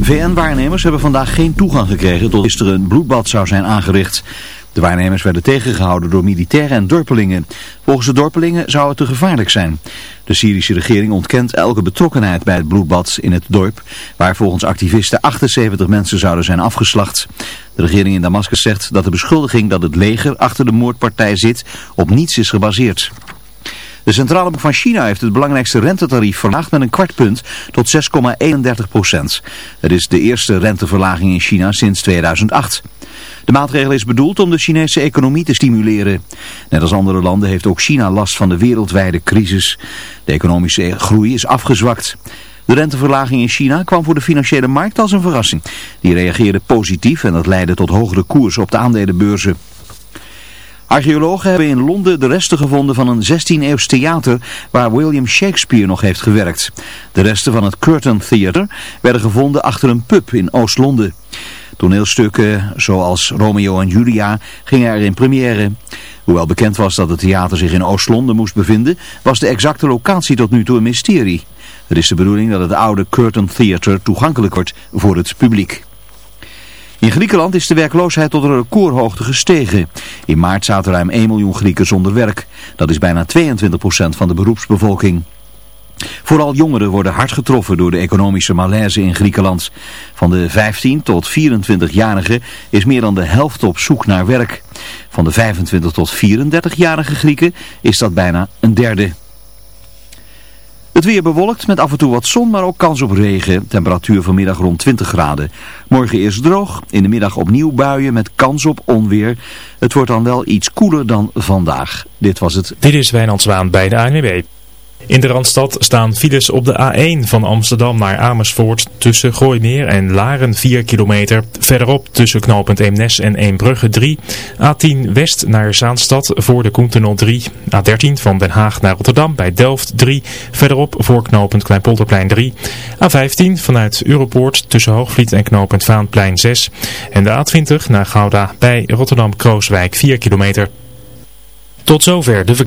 VN-waarnemers hebben vandaag geen toegang gekregen tot er een bloedbad zou zijn aangericht. De waarnemers werden tegengehouden door militairen en dorpelingen. Volgens de dorpelingen zou het te gevaarlijk zijn. De Syrische regering ontkent elke betrokkenheid bij het bloedbad in het dorp, waar volgens activisten 78 mensen zouden zijn afgeslacht. De regering in Damascus zegt dat de beschuldiging dat het leger achter de moordpartij zit op niets is gebaseerd. De Centrale Bank van China heeft het belangrijkste rentetarief verlaagd met een kwart punt tot 6,31 procent. Het is de eerste renteverlaging in China sinds 2008. De maatregel is bedoeld om de Chinese economie te stimuleren. Net als andere landen heeft ook China last van de wereldwijde crisis. De economische groei is afgezwakt. De renteverlaging in China kwam voor de financiële markt als een verrassing. Die reageerde positief en dat leidde tot hogere koersen op de aandelenbeurzen. Archeologen hebben in Londen de resten gevonden van een 16e-eeuws theater waar William Shakespeare nog heeft gewerkt. De resten van het Curtain Theatre werden gevonden achter een pub in Oost-Londen. Toneelstukken zoals Romeo en Julia gingen er in première. Hoewel bekend was dat het theater zich in Oost-Londen moest bevinden, was de exacte locatie tot nu toe een mysterie. Het is de bedoeling dat het oude Curtain Theatre toegankelijk wordt voor het publiek. In Griekenland is de werkloosheid tot een recordhoogte gestegen. In maart zaten ruim 1 miljoen Grieken zonder werk. Dat is bijna 22% van de beroepsbevolking. Vooral jongeren worden hard getroffen door de economische malaise in Griekenland. Van de 15 tot 24-jarigen is meer dan de helft op zoek naar werk. Van de 25 tot 34-jarige Grieken is dat bijna een derde. Het weer bewolkt met af en toe wat zon, maar ook kans op regen. Temperatuur vanmiddag rond 20 graden. Morgen eerst droog, in de middag opnieuw buien met kans op onweer. Het wordt dan wel iets koeler dan vandaag. Dit was het. Dit is Wijnand Zwaan bij de ANWB. In de Randstad staan files op de A1 van Amsterdam naar Amersfoort tussen Gooimeer en Laren 4 kilometer. Verderop tussen knooppunt Eemnes en Eembrugge 3. A10 West naar Zaanstad voor de Koentunnel 3. A13 van Den Haag naar Rotterdam bij Delft 3. Verderop voor knooppunt Kleinpolderplein 3. A15 vanuit Europoort tussen Hoogvliet en knooppunt Vaanplein 6. En de A20 naar Gouda bij Rotterdam-Krooswijk 4 kilometer. Tot zover de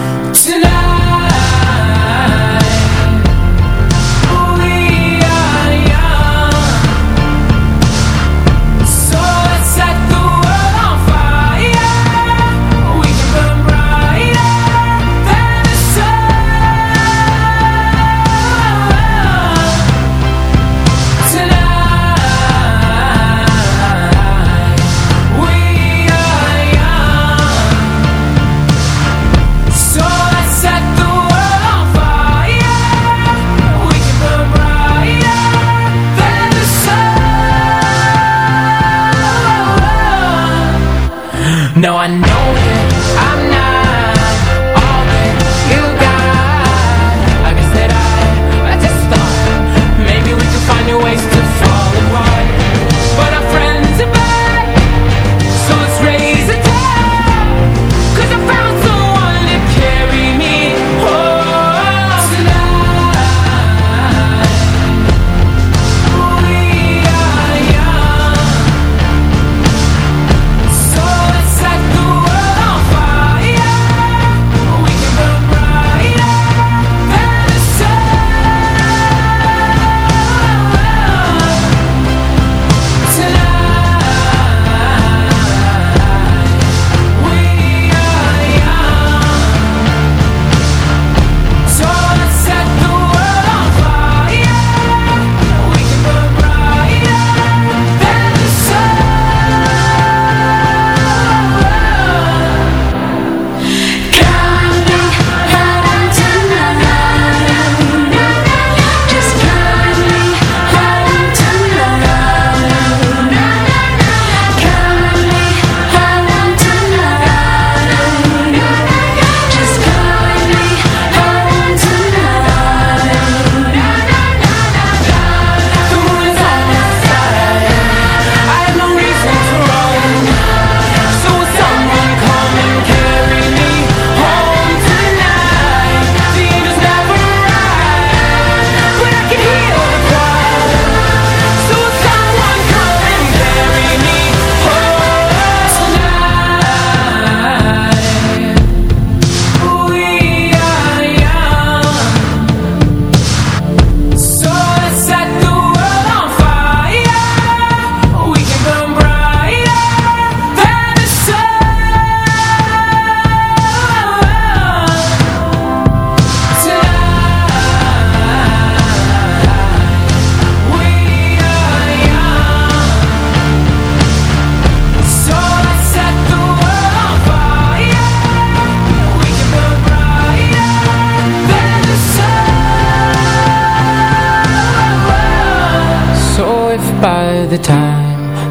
No, I know.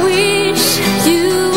Wish you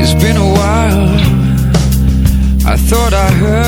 It's been a while. I thought I heard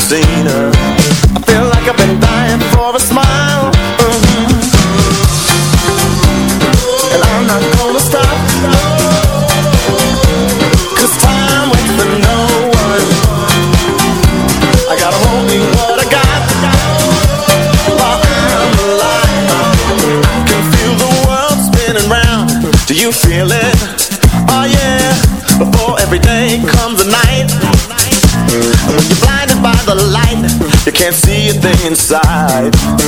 seen life.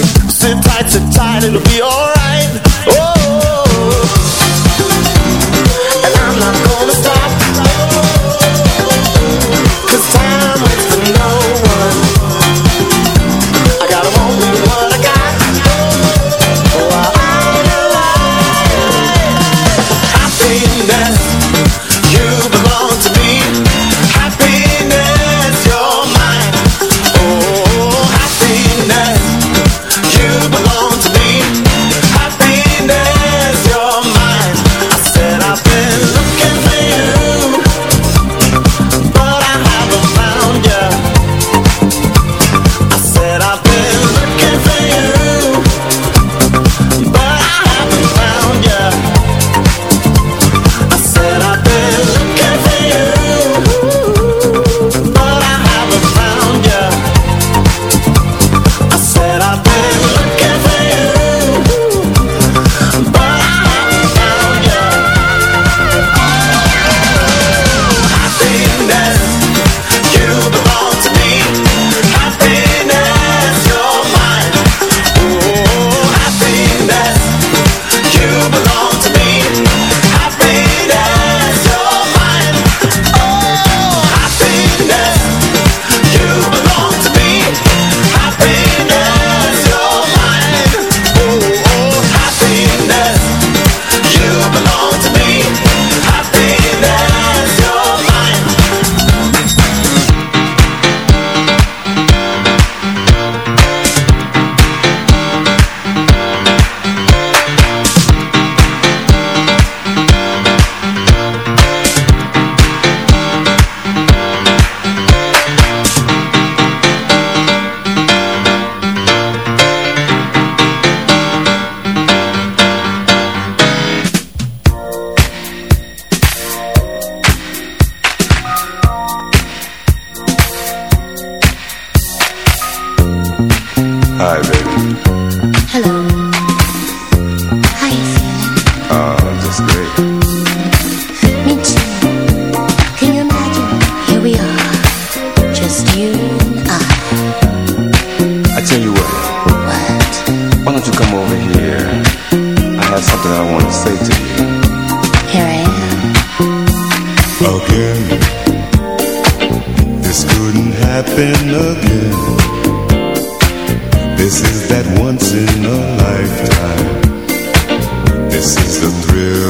Is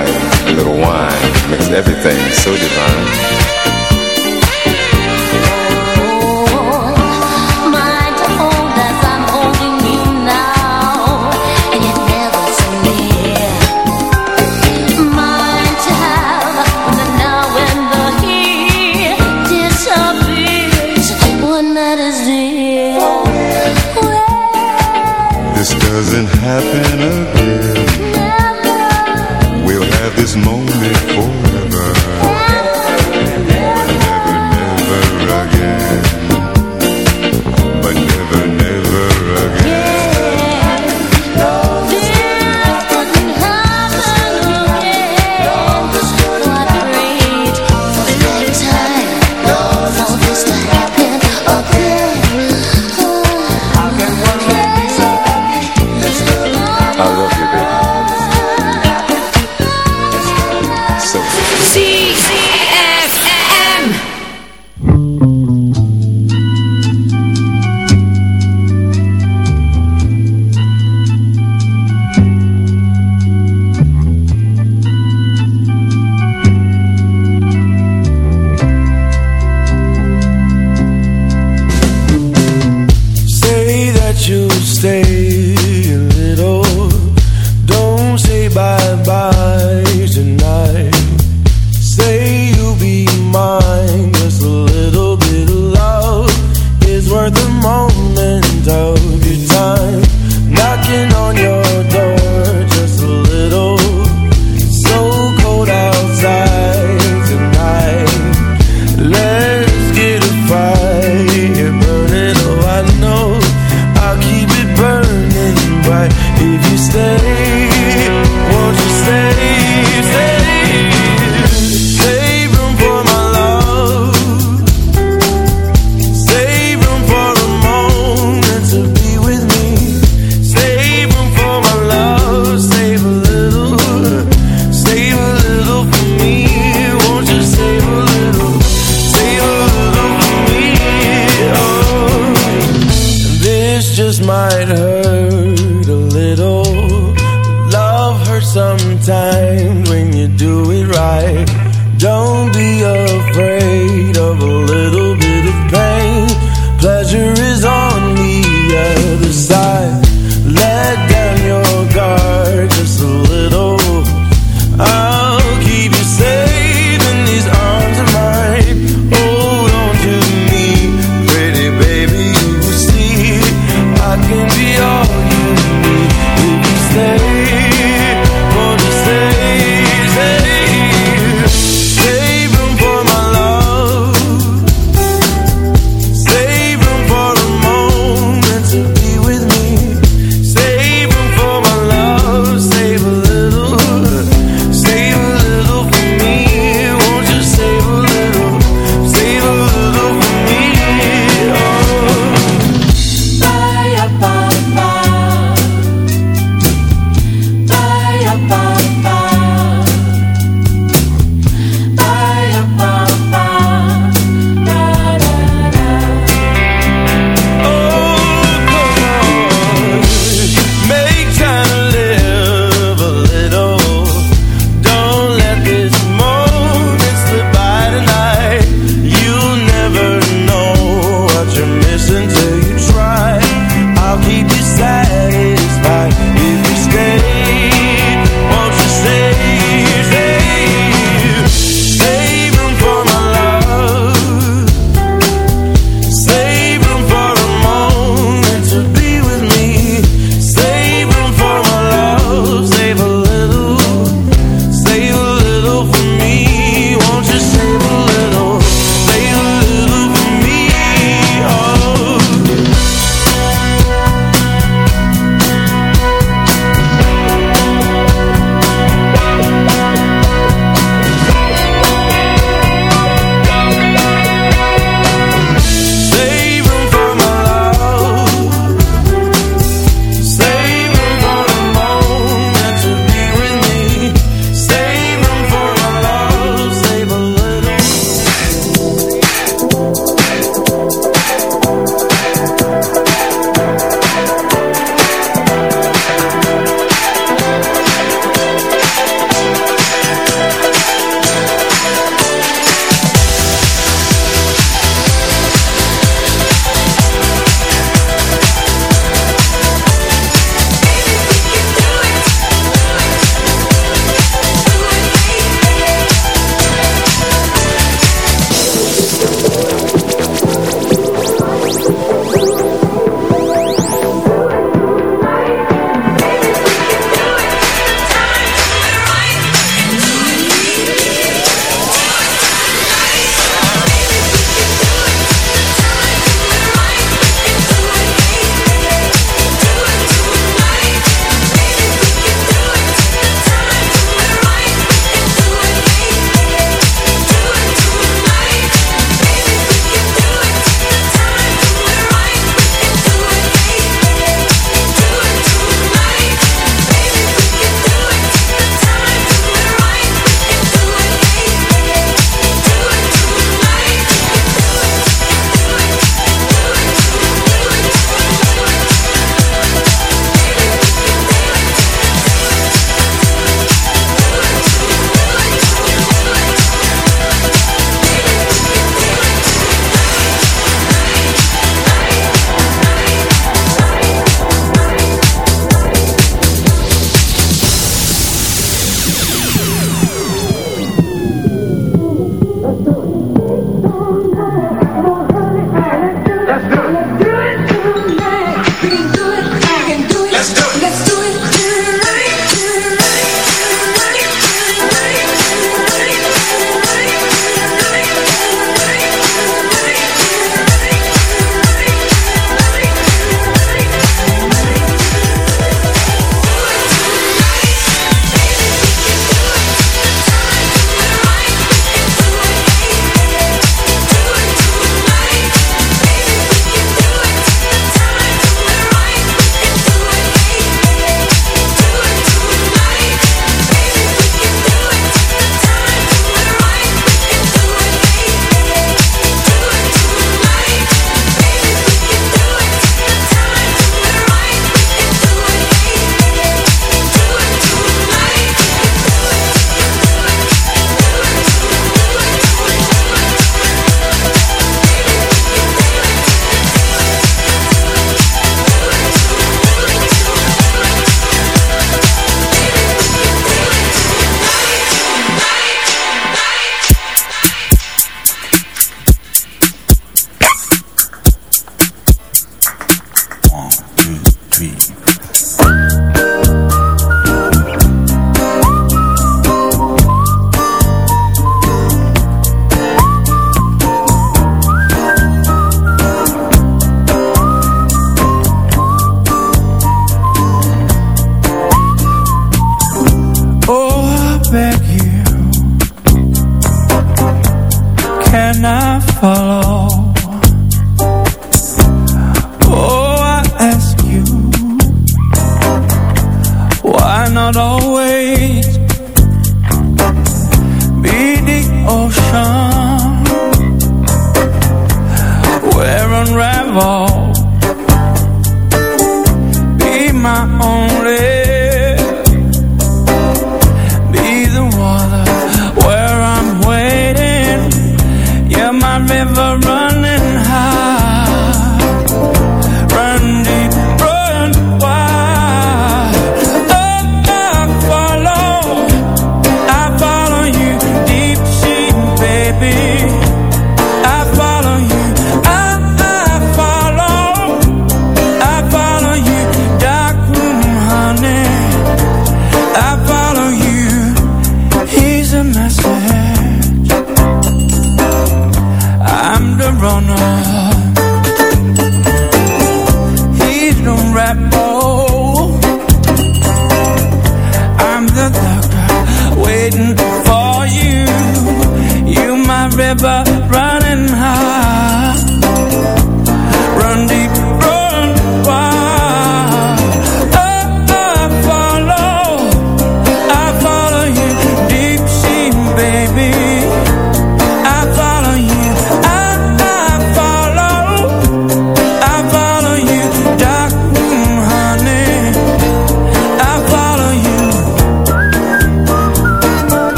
a little wine, makes everything so divine.